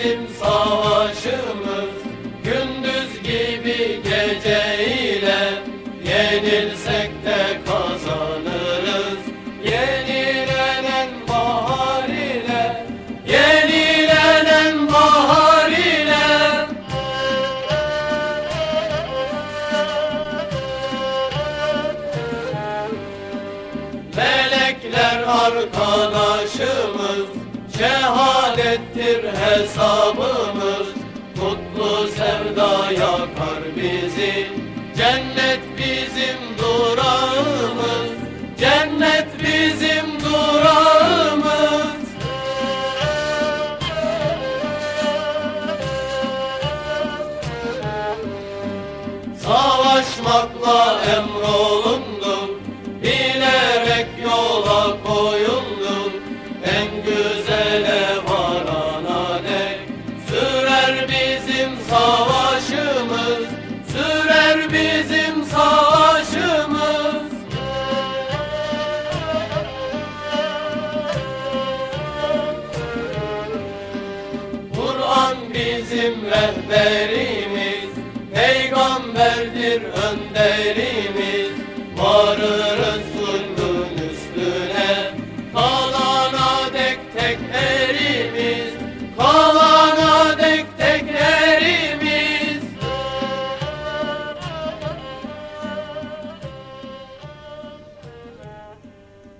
bizim savaşımız. Gündüz gibi gece ile Yenilsek de kazanırız. Yenilenen bahar ile Yenilenen bahar ile. Melekler arkadaşımız. Şehadettir hesabımız Mutlu sevda yakar bizi. Cennet bizim durağımız Cennet bizim durağımız. Savaşmakla emrolundu savaşımız Sürer bizim savaşımız. Kur'an bizim rehberimiz Peygamberdir önderimiz. Varırız zulmün üstüne Kalana dek tek el